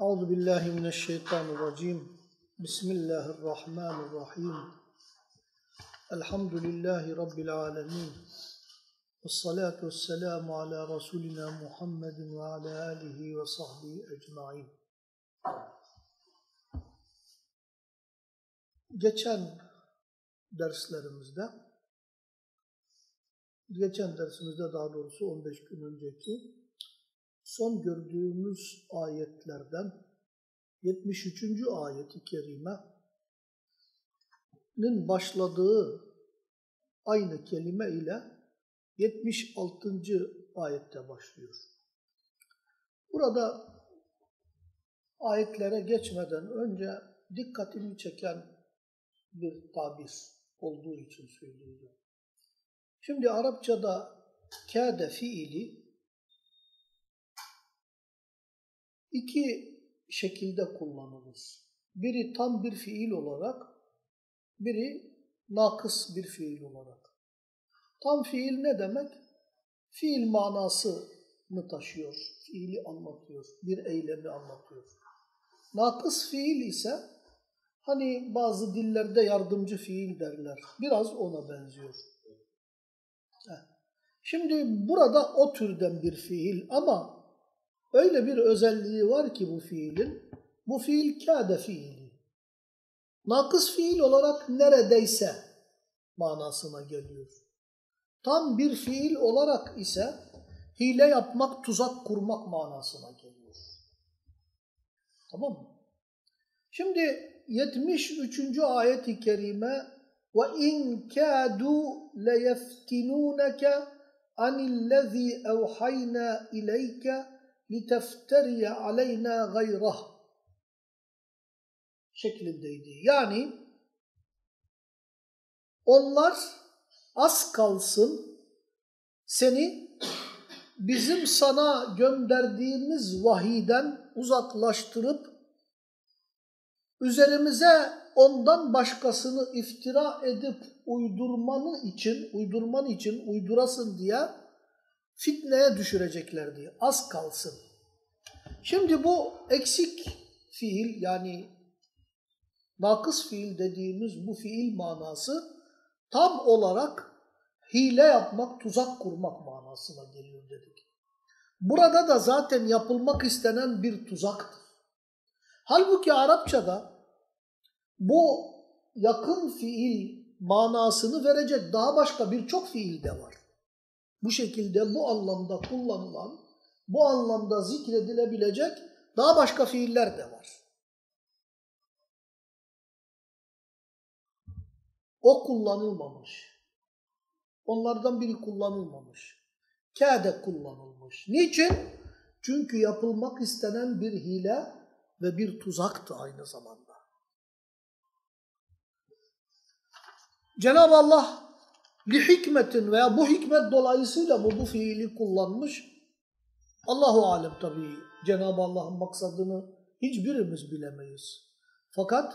Euzu billahi mineşşeytanirracim. Bismillahirrahmanirrahim. Elhamdülillahi rabbil alamin. Ves salatu vesselamu ala rasulina Muhammedin ve ala alihi ve sahbihi ecmaîn. Geçen derslerimizde geçen dersimizde daha doğrusu 15 gün önceki son gördüğümüz ayetlerden 73. ayeti kerimenin başladığı aynı kelime ile 76. ayette başlıyor. Burada ayetlere geçmeden önce dikkatimi çeken bir tabir olduğu için söylüyorum. Şimdi Arapçada kâde fiili iki şekilde kullanılır. Biri tam bir fiil olarak, biri nakıs bir fiil olarak. Tam fiil ne demek? Fiil manasını taşıyor, fiili anlatıyor, bir eylemi anlatıyor. Nakıs fiil ise hani bazı dillerde yardımcı fiil derler. Biraz ona benziyor. Şimdi burada o türden bir fiil ama Öyle bir özelliği var ki bu fiilin, bu fiil kâde fiili. Nakıs fiil olarak neredeyse manasına geliyor. Tam bir fiil olarak ise hile yapmak, tuzak kurmak manasına geliyor. Tamam mı? Şimdi 73. ayet-i kerime ve in kadu le yeftinunke anillezî evhayna لِتَفْتَرِيَ عَلَيْنَا غَيْرَهُ şeklindeydi. Yani onlar az kalsın seni bizim sana gönderdiğimiz vahiden uzaklaştırıp üzerimize ondan başkasını iftira edip uydurmanı için, uydurman için uydurasın diye fitneye düşüreceklerdi. Az kalsın. Şimdi bu eksik fiil yani nakıs fiil dediğimiz bu fiil manası tam olarak hile yapmak, tuzak kurmak manasına geliyor dedik. Burada da zaten yapılmak istenen bir tuzaktır. Halbuki Arapçada bu yakın fiil manasını verecek daha başka birçok fiil de var. Bu şekilde bu anlamda kullanılan, bu anlamda zikredilebilecek daha başka fiiller de var. O kullanılmamış. Onlardan biri kullanılmamış. Kâde kullanılmış. Niçin? Çünkü yapılmak istenen bir hile ve bir tuzaktı aynı zamanda. Cenab-ı Allah li hikmetin veya bu hikmet dolayısıyla bu, bu fiili kullanmış. Allahu alem tabii Cenab-ı Allah'ın maksadını hiçbirimiz bilemeyiz. Fakat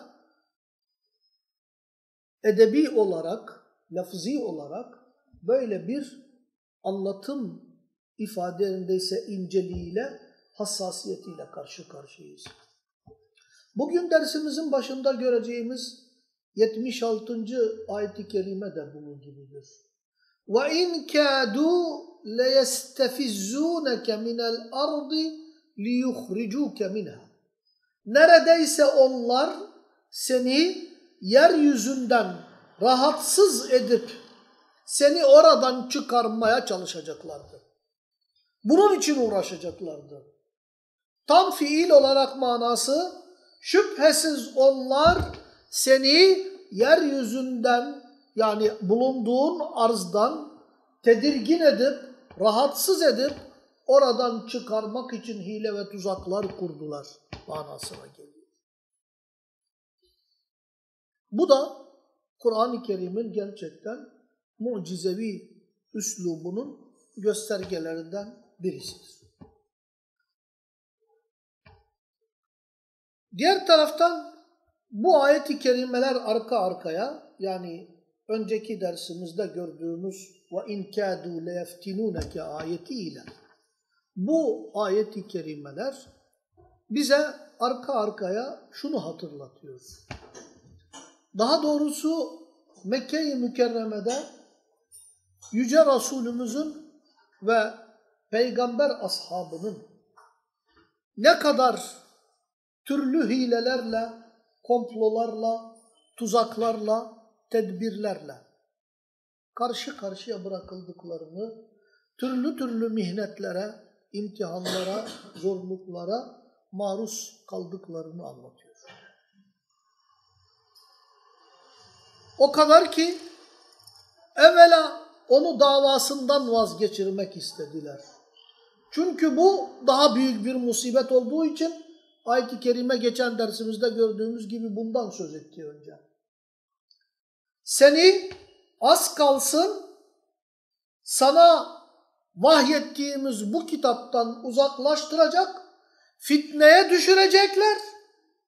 edebi olarak, lafzi olarak böyle bir anlatım ifadelerindeyse inceliğiyle, hassasiyetiyle karşı karşıyayız. Bugün dersimizin başında göreceğimiz 76. ayet-i kerime de bunun gibidir. وَاِنْ كَادُوا لَيَسْتَفِزُّونَكَ مِنَ الْأَرْضِ لِيُخْرِجُوكَ مِنْهَا Neredeyse onlar seni yeryüzünden rahatsız edip seni oradan çıkarmaya çalışacaklardı. Bunun için uğraşacaklardı. Tam fiil olarak manası şüphesiz onlar seni yeryüzünden yani bulunduğun arzdan tedirgin edip, rahatsız edip oradan çıkarmak için hile ve tuzaklar kurdular manasına geliyor. Bu da Kur'an-ı Kerim'in gerçekten mucizevi üslubunun göstergelerinden birisidir. Diğer taraftan bu ayet-i kerimeler arka arkaya yani önceki dersimizde gördüğümüz ve in kâdû leyeftinûneke ayetiyle bu ayet-i kerimeler bize arka arkaya şunu hatırlatıyor. Daha doğrusu Mekke-i Mükerreme'de Yüce Resulümüzün ve Peygamber ashabının ne kadar türlü hilelerle, komplolarla, tuzaklarla, tedbirlerle karşı karşıya bırakıldıklarını, türlü türlü mihnetlere, imtihanlara, zorluklara maruz kaldıklarını anlatıyor. O kadar ki evvela onu davasından vazgeçirmek istediler. Çünkü bu daha büyük bir musibet olduğu için ayet-i kerime geçen dersimizde gördüğümüz gibi bundan söz etti önce. Seni az kalsın sana vahyettiğimiz bu kitaptan uzaklaştıracak, fitneye düşürecekler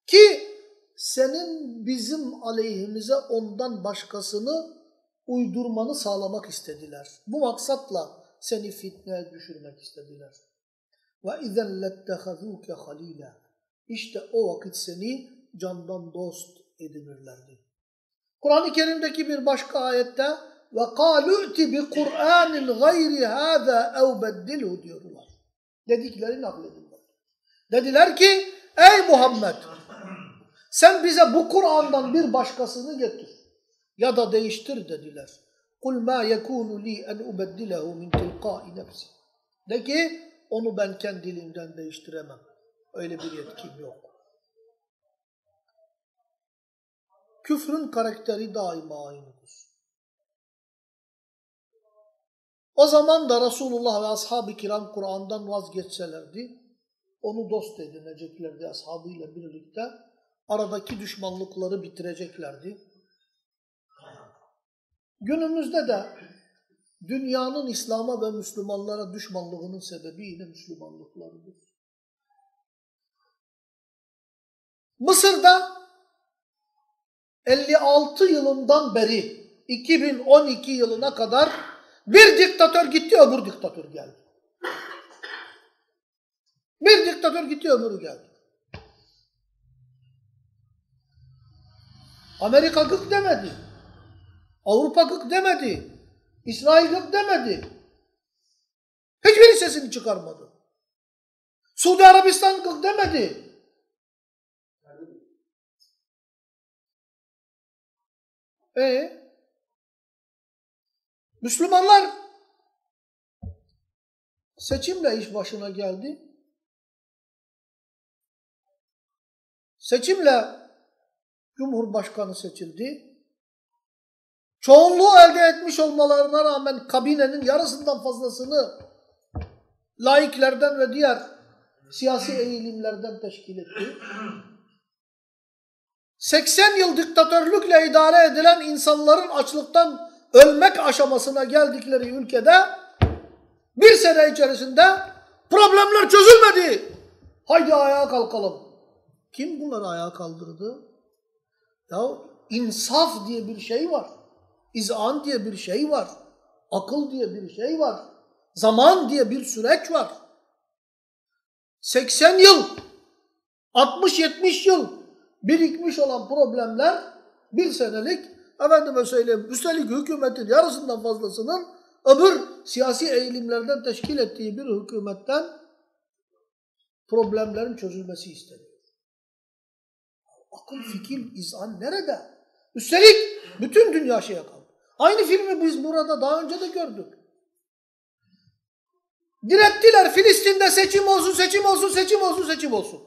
ki senin bizim aleyhimize ondan başkasını uydurmanı sağlamak istediler. Bu maksatla seni fitneye düşürmek istediler. İzen lettehazuke halila. İşte o vakit seni candan dost edinirlerdi. Kur'an-ı Kerim'deki bir başka ayette ve kalu'ti bi Kur'anin gayri hâzâ ev beddilhu diyorlar. Dedikleri nakledildi. Dediler ki ey Muhammed sen bize bu Kur'an'dan bir başkasını getir ya da değiştir dediler. Kul ma yekunu li en ubeddilehu min tilqai nefsi. De ki onu ben kendiliğimden değiştiremem. Öyle bir yetkim yok. Küfrün karakteri daima aynıdır. O zaman da Resulullah ve ashab-ı kiram Kur'an'dan vazgeçselerdi, onu dost edineceklerdi ashabıyla birlikte. Aradaki düşmanlıkları bitireceklerdi. Günümüzde de dünyanın İslam'a ve Müslümanlara düşmanlığının sebebi yine Müslümanlıklarıdır. Mısır'da 56 yılından beri 2012 yılına kadar bir diktatör gitti öbür diktatör geldi. Bir diktatör gitti öbürü geldi. Amerika gık demedi. Avrupa gık demedi. İsrail gık demedi. Hiçbiri sesini çıkarmadı. Suudi Arabistan gık demedi. E Müslümanlar seçimle iş başına geldi. Seçimle Cumhurbaşkanı seçildi. Çoğunluğu elde etmiş olmalarına rağmen kabinenin yarısından fazlasını laiklerden ve diğer siyasi eğilimlerden teşkil etti. 80 yıl diktatörlükle idare edilen insanların açlıktan ölmek aşamasına geldikleri ülkede bir sene içerisinde problemler çözülmedi. Haydi ayağa kalkalım. Kim bunları ayağa kaldırdı? Ya insaf diye bir şey var. İzan diye bir şey var. Akıl diye bir şey var. Zaman diye bir süreç var. 80 yıl, 60-70 yıl birikmiş olan problemler bir senelik efendime söyleyeyim üstelik hükümetin yarısından fazlasının öbür siyasi eğilimlerden teşkil ettiği bir hükümetten problemlerin çözülmesi isteniyor. Akıl, fikir, izan nerede? Üstelik bütün dünya şeye kaldı. Aynı filmi biz burada daha önce de gördük. Direttiler Filistin'de seçim olsun, seçim olsun, seçim olsun, seçim olsun.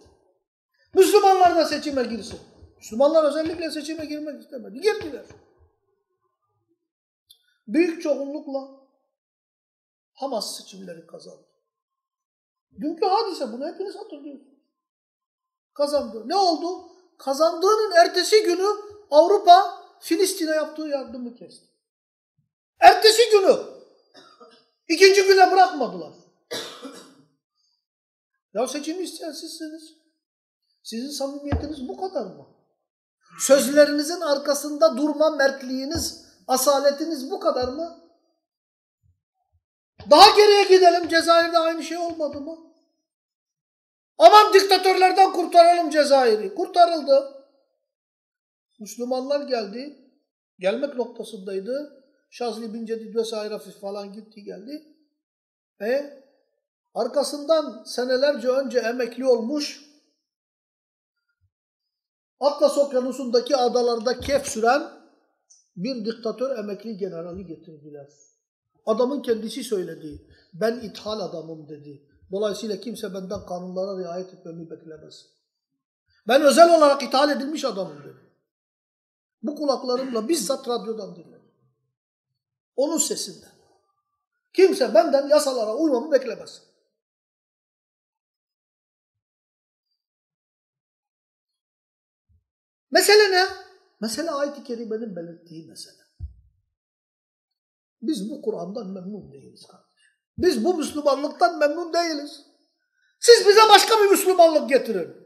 Müslümanlar da seçime girsin. Müslümanlar özellikle seçime girmek istemedi. Girdiler. Büyük çoğunlukla Hamas seçimleri kazandı. Dünkü hadise bunu hepiniz hatırlıyorsunuz. Kazandı. Ne oldu? Kazandığının ertesi günü Avrupa Filistin'e yaptığı yardımı kesti. Ertesi günü. ikinci güne bırakmadılar. ya seçimi isteyen sizsiniz. Sizin samimiyetiniz bu kadar mı? Sözlerinizin arkasında durma mertliğiniz, asaletiniz bu kadar mı? Daha geriye gidelim. Cezayir'de aynı şey olmadı mı? Aman diktatörlerden kurtaralım Cezayir'i. Kurtarıldı. Müslümanlar geldi. Gelmek noktasındaydı. Şazli bin Cedid vesaire falan gitti geldi. E arkasından senelerce önce emekli olmuş Atlas Okyanusu'ndaki adalarda kef süren bir diktatör emekli generali getirdiler. Adamın kendisi söyledi. Ben ithal adamım dedi. Dolayısıyla kimse benden kanunlara riayet etmemi beklemez. Ben özel olarak ithal edilmiş adamım dedi. Bu kulaklarımla bizzat radyodan dinledim. Onun sesinde. Kimse benden yasalara uymamı beklemez. Mesele ne? Mesele ayet-i kerimenin belirttiği mesele. Biz bu Kur'an'dan memnun değiliz kardeşim. Biz bu Müslümanlıktan memnun değiliz. Siz bize başka bir Müslümanlık getirin.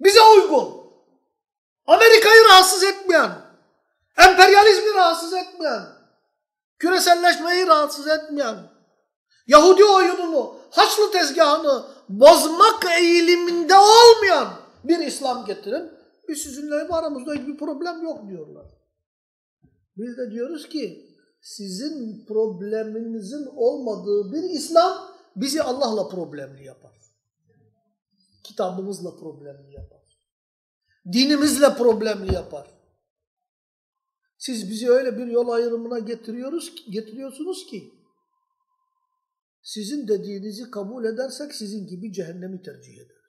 Bize uygun. Amerika'yı rahatsız etmeyen, emperyalizmi rahatsız etmeyen, küreselleşmeyi rahatsız etmeyen, Yahudi oyununu, Haçlı tezgahını bozmak eğiliminde olmayan bir İslam getirin. Biz sizinle aramızda hiçbir problem yok diyorlar. Biz de diyoruz ki sizin probleminizin olmadığı bir İslam bizi Allah'la problemli yapar. Kitabımızla problemli yapar. Dinimizle problemli yapar. Siz bizi öyle bir yol ayrımına getiriyoruz, getiriyorsunuz ki sizin dediğinizi kabul edersek sizin gibi cehennemi tercih ederiz.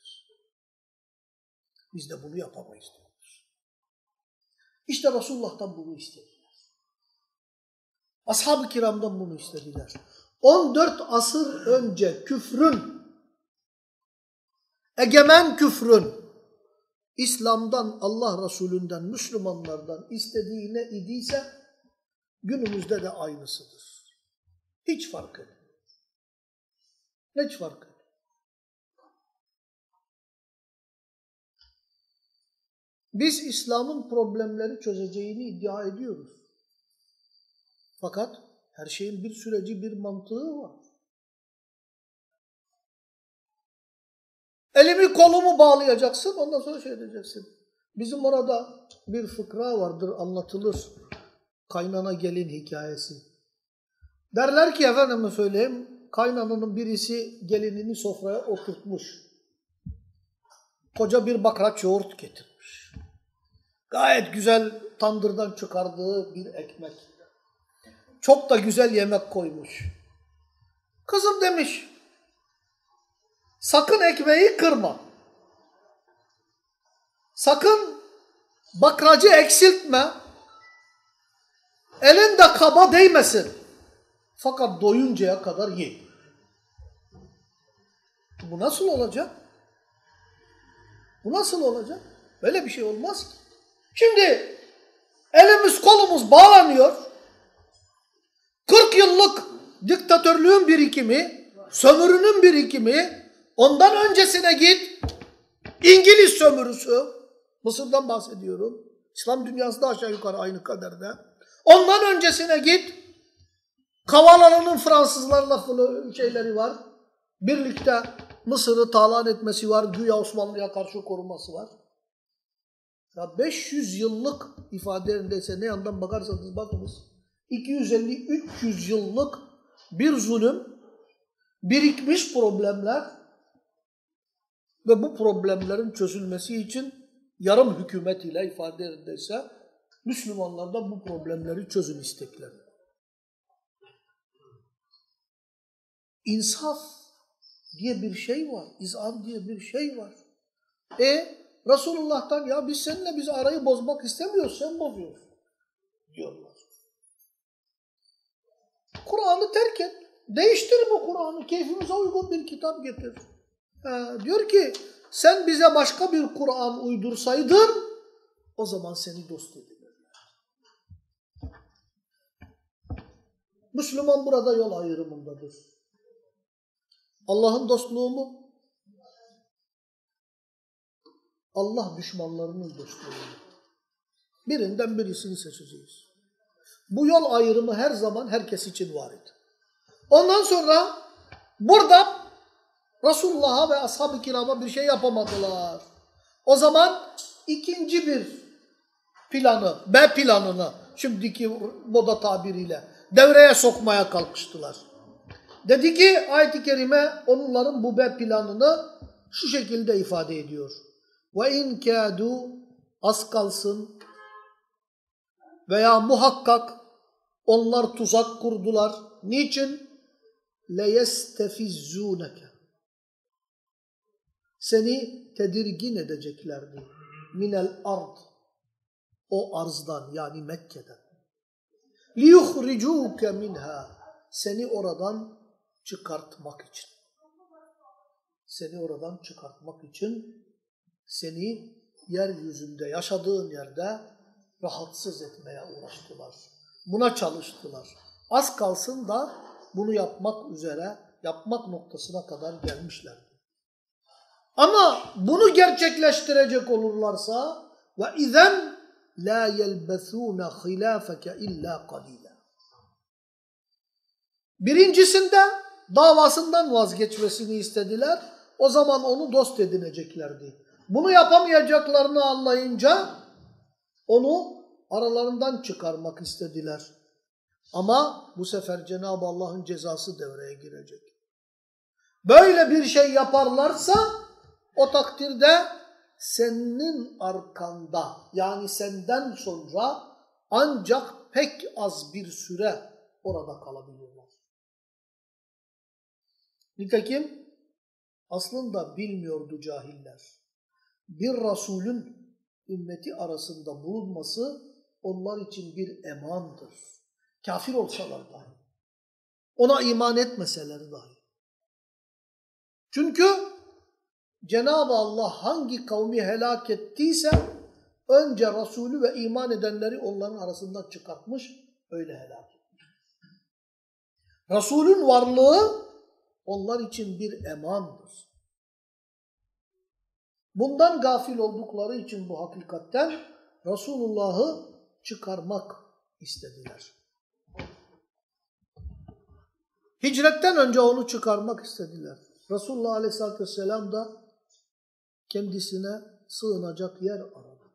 Biz de bunu yapamayız diyoruz. İşte Resulullah'tan bunu istediler. Ashab-ı kiramdan bunu istediler. 14 asır önce küfrün, egemen küfrün, İslam'dan, Allah Resulü'nden, Müslümanlardan istediği ne idiyse günümüzde de aynısıdır. Hiç fark etmiyor. Hiç fark Biz İslam'ın problemleri çözeceğini iddia ediyoruz. Fakat her şeyin bir süreci, bir mantığı var. Elimi kolumu bağlayacaksın, ondan sonra şey edeceksin. Bizim orada bir fıkra vardır, anlatılır. Kaynana gelin hikayesi. Derler ki efendime söyleyeyim, kaynananın birisi gelinini sofraya oturtmuş. Koca bir bakraç yoğurt getirmiş. Gayet güzel tandırdan çıkardığı bir ekmek. Çok da güzel yemek koymuş. Kızım demiş, sakın ekmeği kırma. Sakın bakracı eksiltme. Elin de kaba değmesin. Fakat doyuncaya kadar ye. Bu nasıl olacak? Bu nasıl olacak? Böyle bir şey olmaz ki. Şimdi elimiz kolumuz bağlanıyor. 40 yıllık diktatörlüğün birikimi, sömürünün birikimi, ondan öncesine git, İngiliz sömürüsü, Mısır'dan bahsediyorum. İslam dünyası da aşağı yukarı aynı kaderde. Ondan öncesine git, Kavalalı'nın Fransızlarla şeyleri var. Birlikte Mısır'ı talan etmesi var, güya Osmanlı'ya karşı koruması var. Ya 500 yıllık ifadelerindeyse ne yandan bakarsanız bakınız 250-300 yıllık bir zulüm, birikmiş problemler ve bu problemlerin çözülmesi için yarım hükümet ile ifade edilirse Müslümanlardan bu problemleri çözüm istekleri. İnsaf diye bir şey var, izan diye bir şey var. E Resulullah'tan ya biz seninle biz arayı bozmak istemiyoruz, sen bozuyorsun diyorlar. Kur'an'ı terk et. Değiştir bu Kur'an'ı. Keyfimize uygun bir kitap getir. Ha, diyor ki sen bize başka bir Kur'an uydursaydın o zaman seni dost edilirler. Müslüman burada yol ayrımındadır. Allah'ın dostluğu mu? Allah düşmanlarının dostluğu. Birinden birisini seçeceğiz. Bu yol ayrımı her zaman herkes için var idi. Ondan sonra burada Resulullah'a ve ashab-ı kirama bir şey yapamadılar. O zaman ikinci bir planı, B planını şimdiki moda tabiriyle devreye sokmaya kalkıştılar. Dedi ki ayet-i kerime onların bu B planını şu şekilde ifade ediyor. Ve in kâdû az kalsın veya muhakkak onlar tuzak kurdular. Niçin? لَيَسْتَفِزُّونَكَ Seni tedirgin edeceklerdi. Minel ard. O arzdan yani Mekke'den. لِيُخْرِجُوكَ minha Seni oradan çıkartmak için. Seni oradan çıkartmak için seni yeryüzünde yaşadığın yerde rahatsız etmeye uğraştılar. Buna çalıştılar. Az kalsın da bunu yapmak üzere, yapmak noktasına kadar gelmişlerdi. Ama bunu gerçekleştirecek olurlarsa ve izen la yelbesûne hilâfeke illâ qalîlâ. Birincisinde davasından vazgeçmesini istediler. O zaman onu dost edineceklerdi. Bunu yapamayacaklarını anlayınca onu aralarından çıkarmak istediler. Ama bu sefer Cenab-ı Allah'ın cezası devreye girecek. Böyle bir şey yaparlarsa o takdirde senin arkanda yani senden sonra ancak pek az bir süre orada kalabilirler. Nitekim aslında bilmiyordu cahiller. Bir Resulün ümmeti arasında bulunması onlar için bir emandır. Kafir olsalar dahi. Ona iman etmeseler dahi. Çünkü Cenab-ı Allah hangi kavmi helak ettiyse önce Resulü ve iman edenleri onların arasından çıkartmış, öyle helak etmiş. Resulün varlığı onlar için bir emandır. Bundan gafil oldukları için bu hakikatten Resulullah'ı çıkarmak istediler. Hicretten önce onu çıkarmak istediler. Resulullah Aleyhisselatü Vesselam da kendisine sığınacak yer aradı.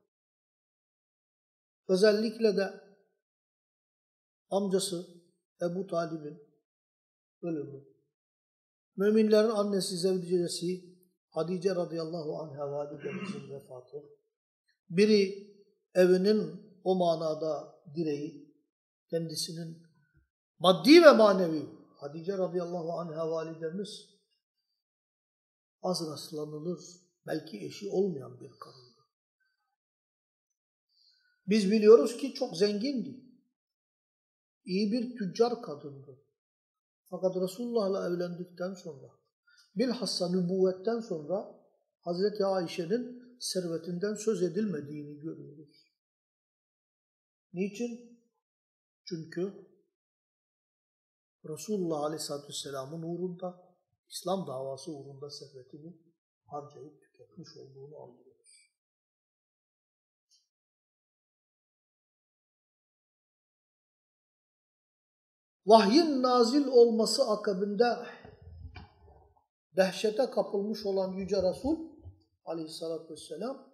Özellikle de amcası Ebu Talib'in ölümü. Müminlerin annesi zevcesi Hadice radıyallahu anh'a validemizin vefatı. Biri evinin o manada direği, kendisinin maddi ve manevi Hadice radıyallahu anh'a validemiz az rastlanılır, belki eşi olmayan bir kadındı. Biz biliyoruz ki çok zengindi. İyi bir tüccar kadındı. Fakat Resulullah'la evlendikten sonra, bilhassa nübüvvetten sonra Hazreti Ayşe'nin servetinden söz edilmediğini görüyoruz. Niçin? Çünkü Resulullah Aleyhisselatü Vesselam'ın uğrunda, İslam davası uğrunda servetini harcayıp tüketmiş olduğunu anlıyoruz. Vahyin nazil olması akabinde dehşete kapılmış olan Yüce Resul Aleyhisselatü Vesselam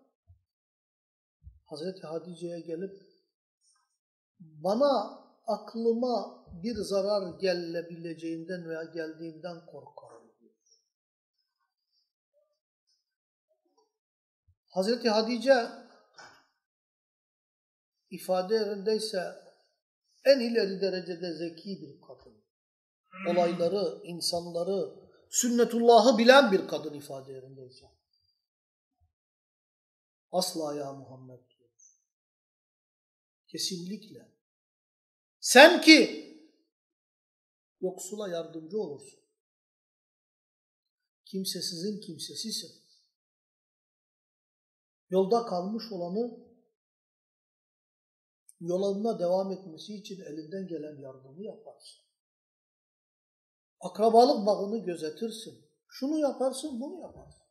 Hazreti Hatice'ye gelip bana aklıma bir zarar gelebileceğinden veya geldiğinden korkarım diyor. Hazreti Hatice ifade yerindeyse en ileri derecede zeki bir kadın. Olayları, insanları, sünnetullahı bilen bir kadın ifade yerindeyse. Asla ya Muhammed diyor. Kesinlikle. Sen ki yoksula yardımcı olursun. Kimsesizin kimsesisin. Yolda kalmış olanı yoluna devam etmesi için elinden gelen yardımı yaparsın. Akrabalık bağını gözetirsin. Şunu yaparsın, bunu yaparsın.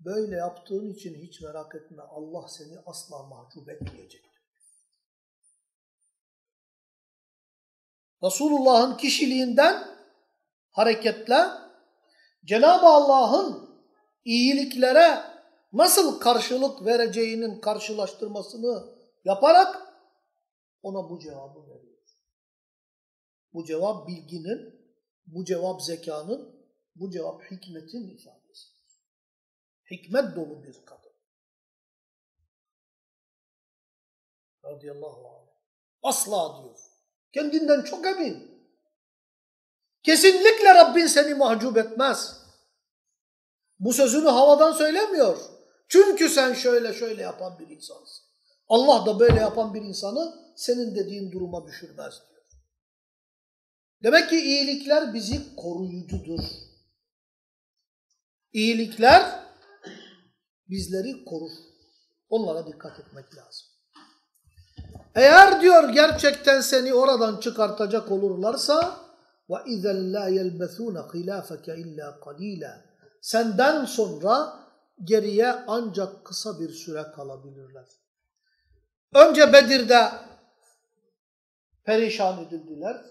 Böyle yaptığın için hiç merak etme. Allah seni asla mahcup etmeyecek. Resulullah'ın kişiliğinden hareketle Cenab-ı Allah'ın iyiliklere nasıl karşılık vereceğinin karşılaştırmasını yaparak ona bu cevabı veriyor. Bu cevap bilginin, bu cevap zekanın, bu cevap hikmetin ifadesi. Hikmet dolu bir kadın. Radıyallahu anh. Asla diyor. Kendinden çok emin. Kesinlikle Rabbin seni mahcup etmez. Bu sözünü havadan söylemiyor. Çünkü sen şöyle şöyle yapan bir insansın. Allah da böyle yapan bir insanı senin dediğin duruma düşürmez diyor. Demek ki iyilikler bizi koruyucudur. İyilikler bizleri korur. Onlara dikkat etmek lazım. Eğer diyor gerçekten seni oradan çıkartacak olurlarsa وَاِذَا لَا يَلْبَثُونَ خِلَافَكَ اِلَّا قَلِيلًا Senden sonra geriye ancak kısa bir süre kalabilirler. Önce Bedir'de perişan edildiler.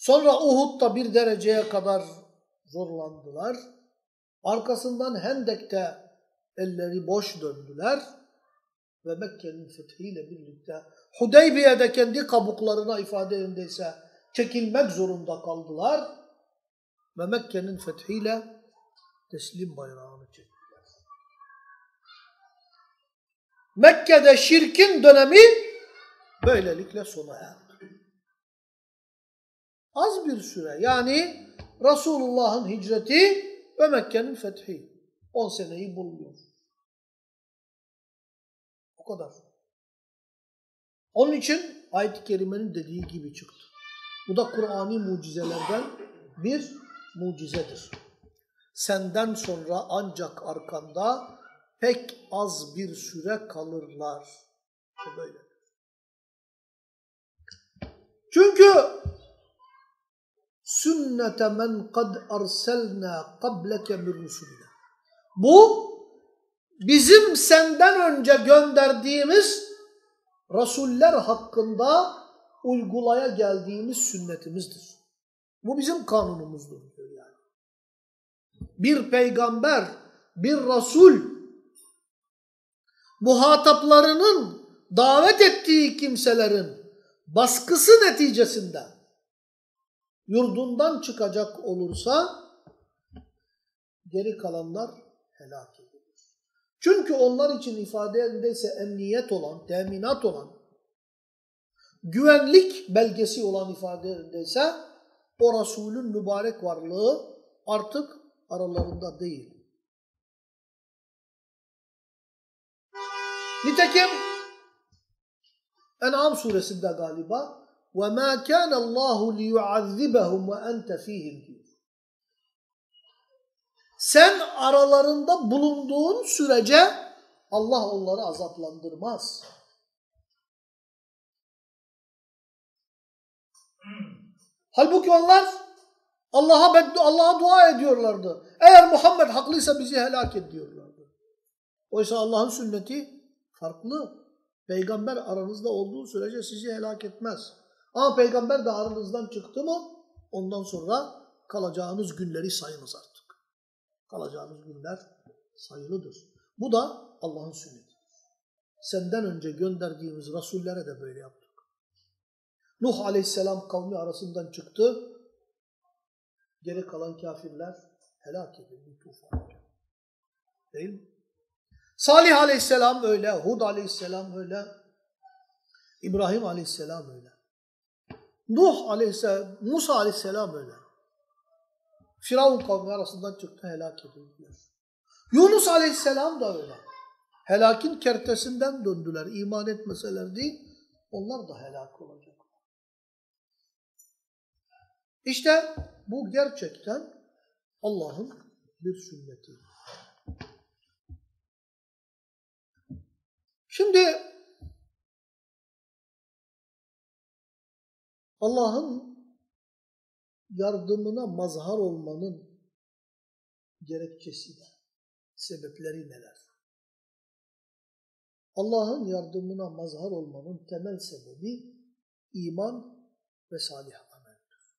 Sonra Uhud'da bir dereceye kadar zorlandılar. Arkasından Hendek'te elleri boş döndüler ve Mekke'nin fethiyle birlikte Hudeybiye'de kendi kabuklarına ifade yerindeyse çekilmek zorunda kaldılar ve Mekke'nin fethiyle teslim bayrağını çektiler. Mekke'de şirkin dönemi böylelikle sona erdi. Az bir süre yani Resulullah'ın hicreti ve Mekke'nin fethi 10 seneyi bulmuyor. O kadar. Onun için ayet-i kerimenin dediği gibi çıktı. Bu da Kur'an'i mucizelerden bir mucizedir. Senden sonra ancak arkanda pek az bir süre kalırlar. Böyle. Çünkü sünnete men kad arselna qableke min rusulina. Bu bizim senden önce gönderdiğimiz rasuller hakkında uygulaya geldiğimiz sünnetimizdir. Bu bizim kanunumuzdur diyor yani. Bir peygamber, bir rasul muhataplarının davet ettiği kimselerin baskısı neticesinde yurdundan çıkacak olursa geri kalanlar helak edilir. Çünkü onlar için ifade yerindeyse emniyet olan, teminat olan, güvenlik belgesi olan ifade yerindeyse o Resulün mübarek varlığı artık aralarında değil. Nitekim En'am suresinde galiba وَمَا كَانَ اللّٰهُ لِيُعَذِّبَهُمْ وَاَنْتَ ف۪يهِمْ diyor. Sen aralarında bulunduğun sürece Allah onları azaplandırmaz. Halbuki onlar Allah'a Allah'a dua ediyorlardı. Eğer Muhammed haklıysa bizi helak et diyorlardı. Oysa Allah'ın sünneti farklı. Peygamber aranızda olduğu sürece sizi helak etmez. Ama peygamber de aranızdan çıktı mı ondan sonra kalacağınız günleri sayınız artık. Kalacağınız günler sayılıdır. Bu da Allah'ın sünneti. Senden önce gönderdiğimiz rasullere de böyle yaptık. Nuh aleyhisselam kavmi arasından çıktı. Geri kalan kafirler helak edildi tufanca. Değil mi? Salih aleyhisselam öyle, Hud aleyhisselam öyle, İbrahim aleyhisselam öyle. Nuh aleyhisselam, Musa aleyhisselam öyle. Firavun kavmi arasından çıktı helak edildiler. Yunus aleyhisselam da öyle. Helakin kertesinden döndüler. İman etmeselerdi onlar da helak olacak. İşte bu gerçekten Allah'ın bir sünneti. Şimdi Allah'ın yardımına mazhar olmanın gerekçesi de, sebepleri neler? Allah'ın yardımına mazhar olmanın temel sebebi iman ve salih ameldir.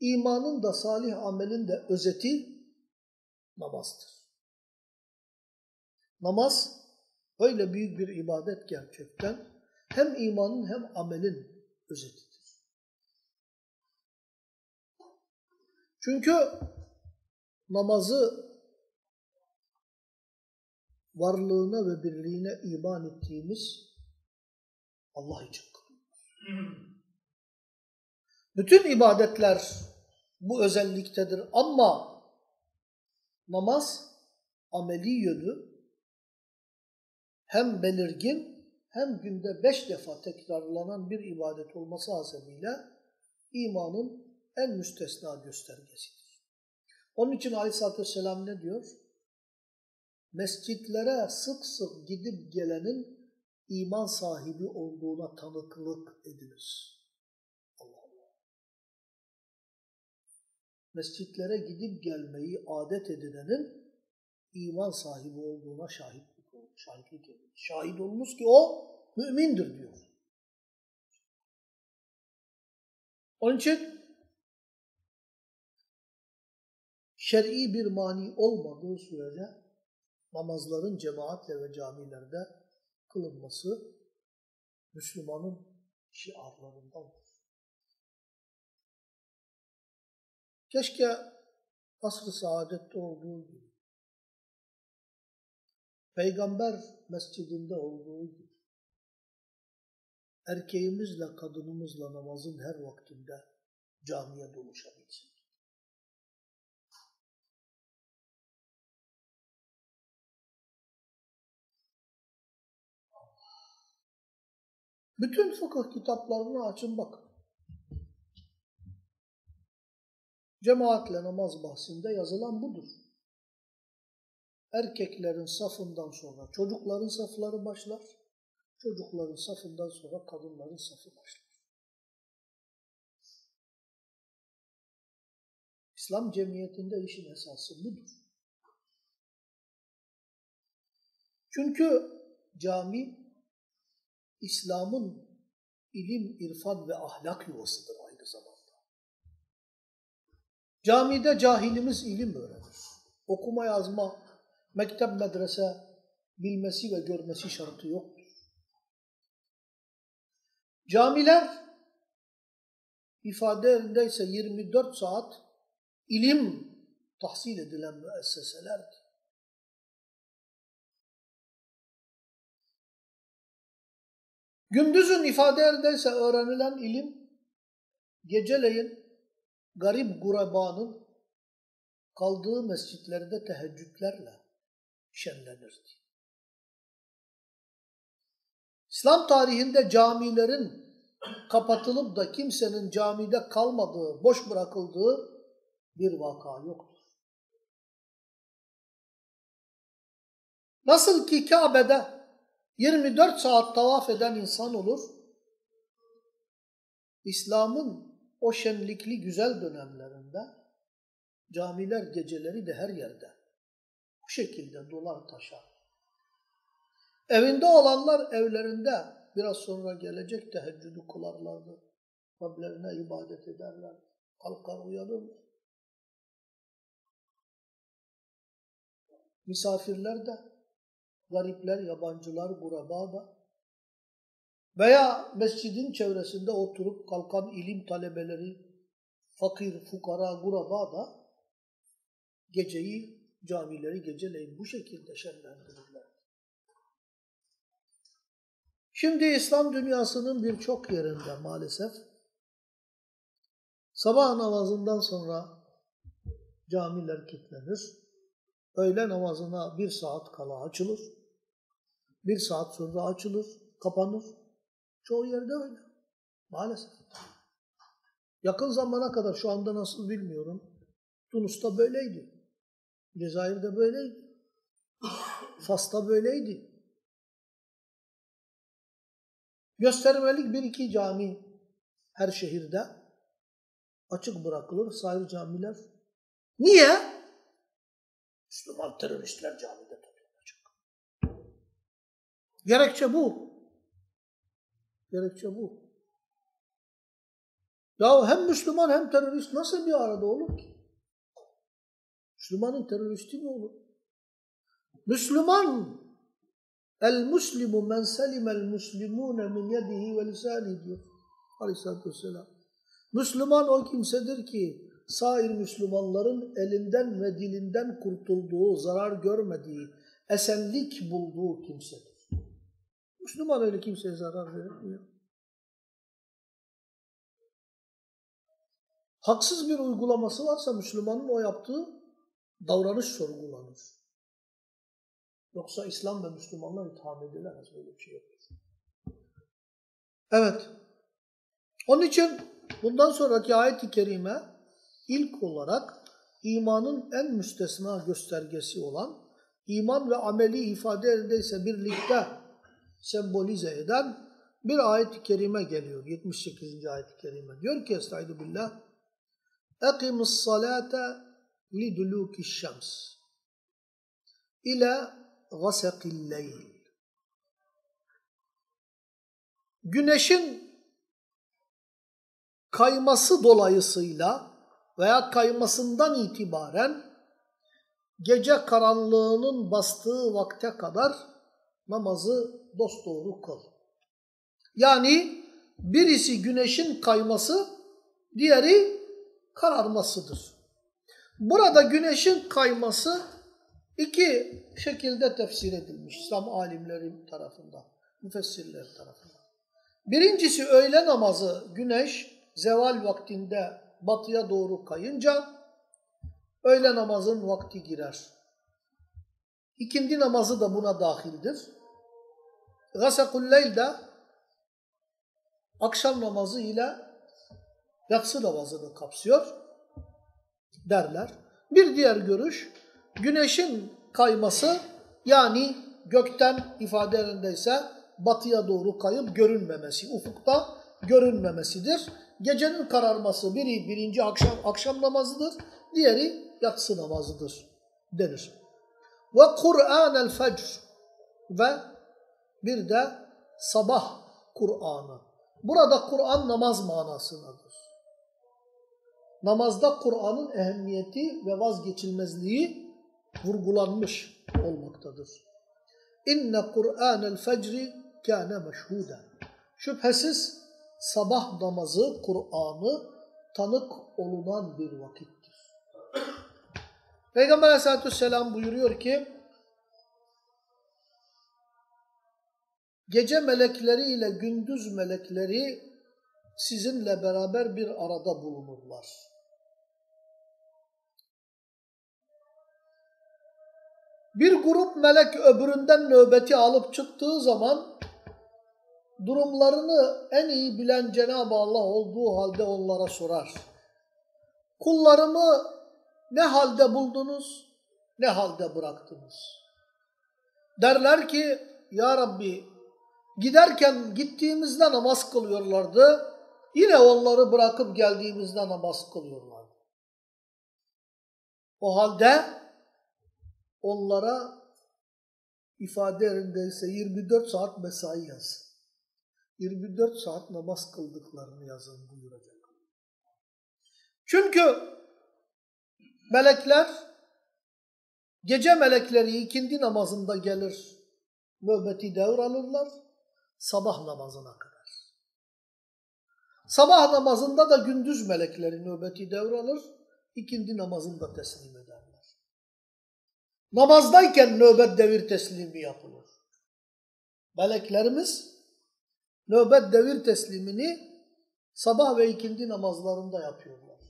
imanın da salih amelin de özeti namazdır. Namaz öyle büyük bir ibadet gerçekten hem imanın hem amelin özetidir. Çünkü namazı varlığına ve birliğine iman ettiğimiz Allah için kılıyoruz. Bütün ibadetler bu özelliktedir ama namaz ameli yönü hem belirgin hem günde beş defa tekrarlanan bir ibadet olması hasebiyle imanın en müstesna göstergesidir. Onun için Aleyhisselatü Vesselam ne diyor? Mescitlere sık sık gidip gelenin iman sahibi olduğuna tanıklık ediniz. Allah Allah. Mescitlere gidip gelmeyi adet edinenin iman sahibi olduğuna şahitlik şahitlik edin. Şahit olunuz ki o mümindir diyor. Onun için şer'i bir mani olmadığı sürece namazların cemaatle ve camilerde kılınması Müslümanın şiarlarındandır. Keşke asr-ı saadette olduğu gibi Peygamber mescidinde olduğu gibi erkeğimizle kadınımızla namazın her vaktinde camiye doluşabilsin. Bütün fıkıh kitaplarını açın bakın. Cemaatle namaz bahsinde yazılan budur. Erkeklerin safından sonra çocukların safları başlar. Çocukların safından sonra kadınların safı başlar. İslam cemiyetinde işin esası budur. Çünkü cami İslam'ın ilim, irfan ve ahlak yuvasıdır aynı zamanda. Camide cahilimiz ilim öğrenir. Okuma yazma, mektep medrese bilmesi ve görmesi şartı yoktur. Camiler ifade yerindeyse 24 saat ilim tahsil edilen müesseselerdir. Gündüzün ifade yerindeyse öğrenilen ilim geceleyin garip gurabanın kaldığı mescitlerde teheccüdlerle şenlenirdi. İslam tarihinde camilerin kapatılıp da kimsenin camide kalmadığı, boş bırakıldığı bir vaka yoktur. Nasıl ki Kabe'de 24 saat tavaf eden insan olur, İslam'ın o şenlikli güzel dönemlerinde camiler geceleri de her yerde bu şekilde dolar taşar. Evinde olanlar evlerinde biraz sonra gelecek teheccüdü kılarlardı. Rablerine ibadet ederler. Kalkar uyanır. Misafirler de, garipler, yabancılar, guraba da veya mescidin çevresinde oturup kalkan ilim talebeleri, fakir, fukara, guraba da geceyi camileri geceleyin bu şekilde şenlendirirler. Şimdi İslam dünyasının birçok yerinde maalesef sabah namazından sonra camiler kilitlenir. Öğle namazına bir saat kala açılır. Bir saat sonra açılır, kapanır. Çoğu yerde öyle. Maalesef. Yakın zamana kadar şu anda nasıl bilmiyorum. Tunus'ta böyleydi. Cezayir'de böyleydi. Fas'ta böyleydi. Göstermelik bir iki cami her şehirde açık bırakılır. Sahil camiler. Niye? Müslüman teröristler camide. Gerekçe bu. Gerekçe bu. Ya hem Müslüman hem terörist nasıl bir arada olur ki? Müslümanın teröristi mi olur? Müslüman el muslimu men selimel muslimune min yedihi ve lisani diyor. Aleyhisselatü vesselam. Müslüman o kimsedir ki sair Müslümanların elinden ve dilinden kurtulduğu, zarar görmediği, esenlik bulduğu kimsedir. Müslüman öyle kimseye zarar vermiyor. Haksız bir uygulaması varsa Müslümanın o yaptığı davranış sorgulanır. Yoksa İslam ve Müslümanlar itham edilemez. Böyle bir şey yok. Evet. Onun için bundan sonraki ayet-i kerime ilk olarak imanın en müstesna göstergesi olan iman ve ameli ifade edildeyse birlikte sembolize eden bir ayet-i kerime geliyor. 78. ayet-i kerime. Diyor ki Estaizu billah اَقِمُ الصَّلَاةَ لِدُلُوكِ الشَّمْسِ ile gasakil leyl. Güneşin kayması dolayısıyla veya kaymasından itibaren gece karanlığının bastığı vakte kadar namazı dosdoğru kıl. Yani birisi güneşin kayması, diğeri kararmasıdır. Burada güneşin kayması iki şekilde tefsir edilmiş İslam alimleri tarafından, müfessirler tarafından. Birincisi öğle namazı güneş zeval vaktinde batıya doğru kayınca öğle namazın vakti girer. İkindi namazı da buna dahildir. Gasakul de akşam namazı ile yatsı namazını kapsıyor derler. Bir diğer görüş güneşin kayması yani gökten ifade yerindeyse batıya doğru kayıp görünmemesi, ufukta görünmemesidir. Gecenin kararması biri birinci akşam akşam namazıdır, diğeri yatsı namazıdır denir. Ve Kur'an-el fecr ve bir de sabah Kur'an'ı. Burada Kur'an namaz manasındadır. Namazda Kur'an'ın ehemmiyeti ve vazgeçilmezliği vurgulanmış olmaktadır. İnne Kur'anel fecri kâne meşhuda. Şüphesiz sabah namazı Kur'an'ı tanık olunan bir vakittir. Peygamber aleyhissalatü vesselam buyuruyor ki gece melekleri ile gündüz melekleri sizinle beraber bir arada bulunurlar. Bir grup melek öbüründen nöbeti alıp çıktığı zaman durumlarını en iyi bilen Cenab-ı Allah olduğu halde onlara sorar. Kullarımı ne halde buldunuz, ne halde bıraktınız? Derler ki, Ya Rabbi giderken gittiğimizde namaz kılıyorlardı, yine onları bırakıp geldiğimizde namaz kılıyorlardı. O halde onlara ifade yerindeyse 24 saat mesai yazın. 24 saat namaz kıldıklarını yazın buyuracak. Çünkü melekler gece melekleri ikindi namazında gelir nöbeti devralırlar sabah namazına kadar. Sabah namazında da gündüz melekleri nöbeti devralır ikindi namazında teslim ederler. Namazdayken nöbet devir teslimi yapılır. Meleklerimiz nöbet devir teslimini sabah ve ikindi namazlarında yapıyorlar.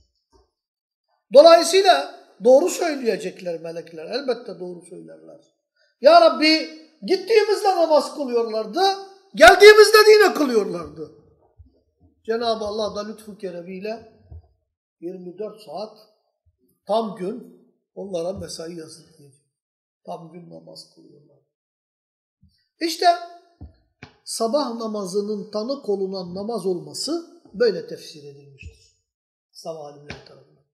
Dolayısıyla doğru söyleyecekler melekler. Elbette doğru söylerler. Ya Rabbi gittiğimizde namaz kılıyorlardı, geldiğimizde yine kılıyorlardı. Cenab-ı Allah da lütfu keremiyle 24 saat tam gün onlara mesai yazın Tam gün namaz kılıyorlar. İşte sabah namazının tanık olunan namaz olması böyle tefsir edilmiştir. Sabah alimleri tarafından.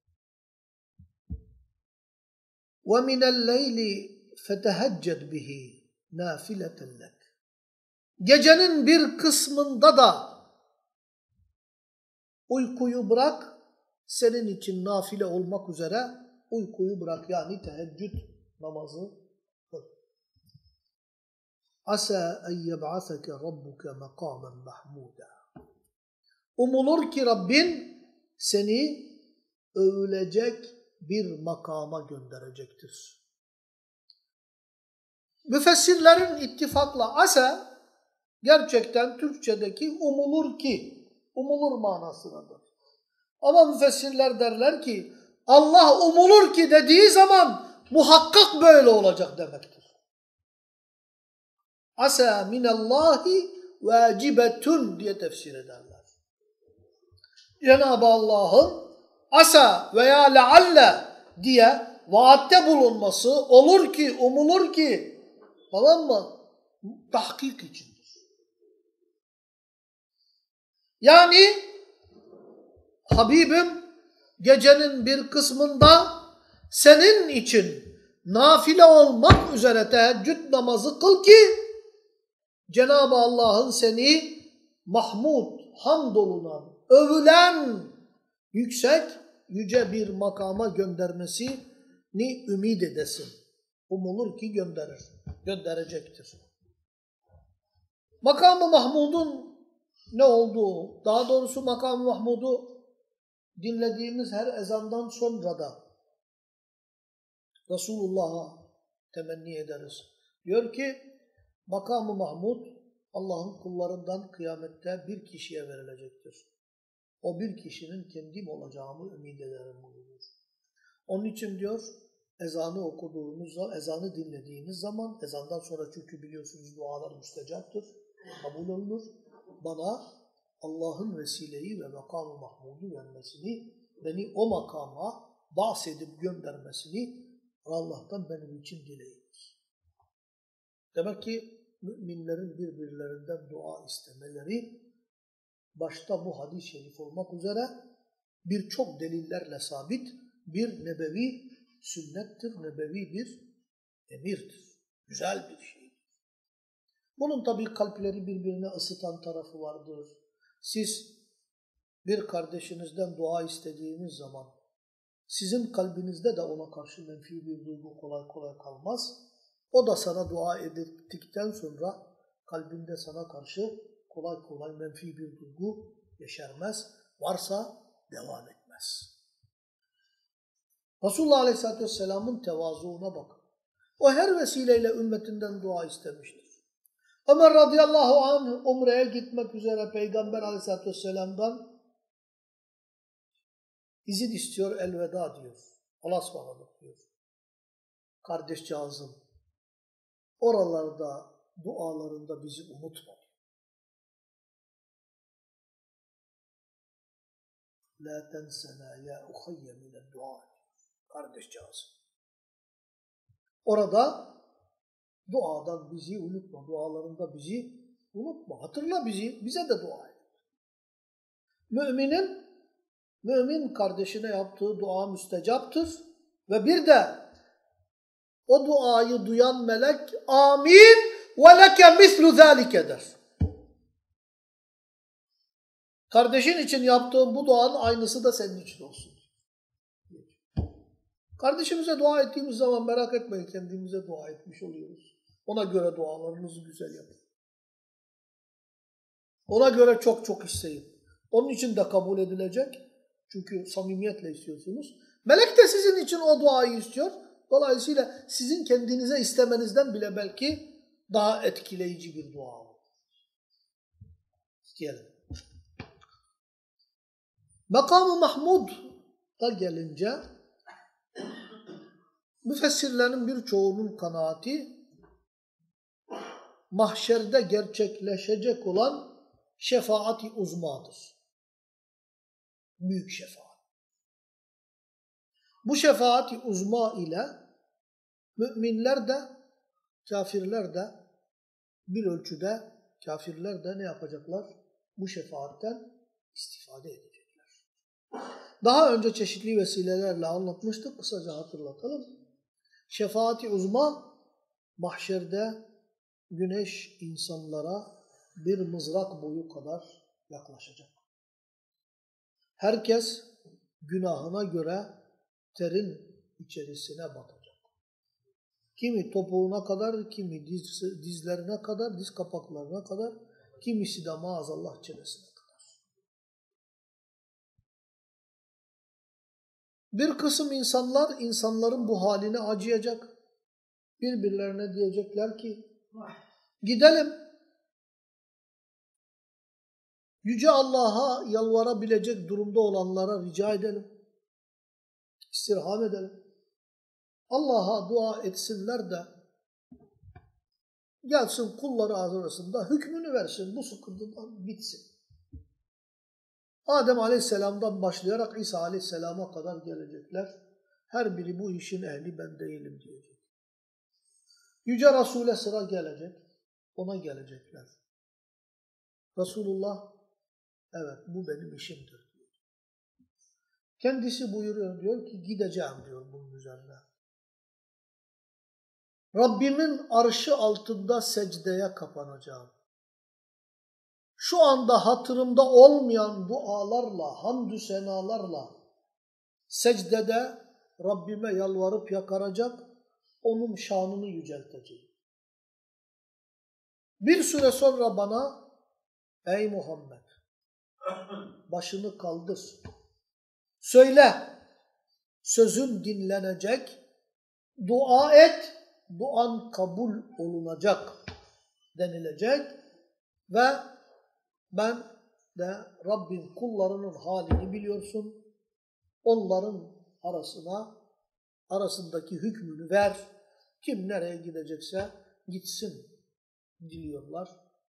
وَمِنَ اللَّيْلِ فَتَهَجَّدْ بِهِ نَافِلَةً لَكَ Gecenin bir kısmında da Uykuyu bırak, senin için nafile olmak üzere uykuyu bırak. Yani teheccüd namazı kıl. Asa en yeb'aseke rabbuke makamen mahmuda. Umulur ki Rabbin seni övülecek bir makama gönderecektir. Müfessirlerin ittifakla asa gerçekten Türkçedeki umulur ki, umulur manasındadır. Ama müfessirler derler ki Allah umulur ki dediği zaman muhakkak böyle olacak demektir. Asa minallahi vacibetun diye tefsir ederler. Cenab-ı Allah'ın asa veya lealle diye vaatte bulunması olur ki, umulur ki tamam mı? Tahkik içindir. Yani Habibim gecenin bir kısmında senin için nafile olmak üzere teheccüd namazı kıl ki Cenab-ı Allah'ın seni mahmud, hamdolunan, övülen yüksek, yüce bir makama göndermesini ümit edesin. Umulur ki gönderir, gönderecektir. Makamı Mahmud'un ne olduğu, daha doğrusu makamı Mahmud'u dinlediğimiz her ezandan sonra da Resulullah'a temenni ederiz. Diyor ki makamı Mahmud Allah'ın kullarından kıyamette bir kişiye verilecektir. O bir kişinin kendim olacağımı ümit ederim buyuruyor. Onun için diyor ezanı okuduğunuz zaman, ezanı dinlediğiniz zaman, ezandan sonra çünkü biliyorsunuz dualar müstecaptır, kabul olunur. Bana Allah'ın vesileyi ve makamı Mahmud'u vermesini, beni o makama bahsedip göndermesini Allah'tan benim için dileyiniz. Demek ki müminlerin birbirlerinden dua istemeleri başta bu hadis-i şerif olmak üzere birçok delillerle sabit bir nebevi sünnettir, nebevi bir emirdir. Güzel bir şeydir. Bunun tabii kalpleri birbirine ısıtan tarafı vardır. Siz bir kardeşinizden dua istediğiniz zaman sizin kalbinizde de ona karşı menfi bir duygu kolay kolay kalmaz. O da sana dua ettikten sonra kalbinde sana karşı kolay kolay menfi bir duygu yeşermez. Varsa devam etmez. Resulullah Aleyhisselatü Vesselam'ın tevazuuna bak. O her vesileyle ümmetinden dua istemiştir. Ömer radıyallahu anh umreye gitmek üzere Peygamber aleyhissalatü vesselam'dan izin istiyor, elveda diyor. Allah'a ısmarladık diyor. Kardeşcağızım, oralarda dualarında bizi unutma. La tensena ya uhayye mine dua. Kardeşcağızım. Orada duadan bizi unutma, dualarında bizi unutma. Hatırla bizi, bize de dua et. Müminin, mümin kardeşine yaptığı dua müstecaptır. Ve bir de o duayı duyan melek amin ve leke mislu zâlike der. Kardeşin için yaptığın bu duanın aynısı da senin için olsun. Kardeşimize dua ettiğimiz zaman merak etmeyin kendimize dua etmiş oluyoruz. Ona göre dualarınızı güzel yapın. Ona göre çok çok isteyin. Onun için de kabul edilecek. Çünkü samimiyetle istiyorsunuz. Melek de sizin için o duayı istiyor. Dolayısıyla sizin kendinize istemenizden bile belki daha etkileyici bir dua olur. İsteyelim. Makamı Mahmud da gelince müfessirlerin birçoğunun kanaati mahşerde gerçekleşecek olan şefaati uzmadır. Büyük şefaat. Bu şefaati uzma ile müminler de kafirler de bir ölçüde kafirler de ne yapacaklar? Bu şefaatten istifade edecekler. Daha önce çeşitli vesilelerle anlatmıştık. Kısaca hatırlatalım. Şefaati uzma mahşerde güneş insanlara bir mızrak boyu kadar yaklaşacak. Herkes günahına göre terin içerisine batacak. Kimi topuğuna kadar, kimi diz, dizlerine kadar, diz kapaklarına kadar, kimisi de maazallah çenesine kadar. Bir kısım insanlar, insanların bu haline acıyacak. Birbirlerine diyecekler ki, gidelim. Yüce Allah'a yalvarabilecek durumda olanlara rica edelim. İstirham edelim. Allah'a dua etsinler de gelsin kulları arasında hükmünü versin. Bu sıkıntıdan bitsin. Adem Aleyhisselam'dan başlayarak İsa Aleyhisselam'a kadar gelecekler. Her biri bu işin ehli ben değilim diyecek. Yüce Resul'e sıra gelecek. Ona gelecekler. Resulullah evet bu benim işimdir diyor. Kendisi buyuruyor diyor ki gideceğim diyor bunun üzerine. Rabbimin arşı altında secdeye kapanacağım. Şu anda hatırımda olmayan dualarla, hamdü senalarla secdede Rabbime yalvarıp yakaracak, onun şanını yücelteceğim. Bir süre sonra bana, ey Muhammed, başını kaldır. Söyle, sözün dinlenecek, dua et, duan kabul olunacak denilecek ve ben de Rabbin kullarının halini biliyorsun. Onların arasına arasındaki hükmünü ver. Kim nereye gidecekse gitsin diliyorlar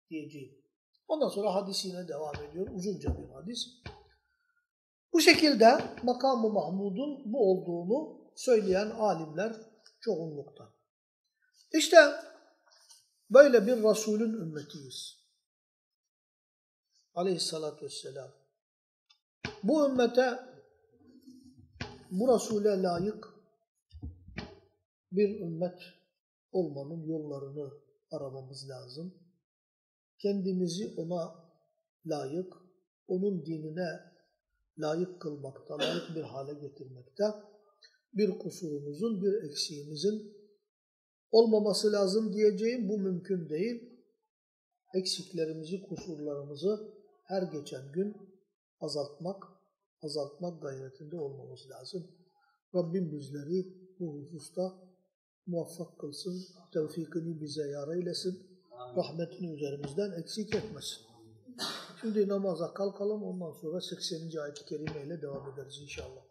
diyeceğim. Ondan sonra hadis yine devam ediyor. Uzunca bir hadis. Bu şekilde makamı Mahmud'un bu olduğunu söyleyen alimler çoğunlukta. İşte böyle bir Resulün ümmetiyiz. Aleyhissalatü vesselam. Bu ümmete, bu Resul'e layık bir ümmet olmanın yollarını aramamız lazım. Kendimizi ona layık, onun dinine layık kılmakta, layık bir hale getirmekte bir kusurumuzun, bir eksiğimizin olmaması lazım diyeceğim. Bu mümkün değil. Eksiklerimizi, kusurlarımızı her geçen gün azaltmak, azaltmak gayretinde olmamız lazım. Rabbim bizleri bu hususta muvaffak kılsın, tevfikini bize yar eylesin, rahmetini üzerimizden eksik etmesin. Şimdi namaza kalkalım, ondan sonra 80. ayet-i kerime ile devam ederiz inşallah.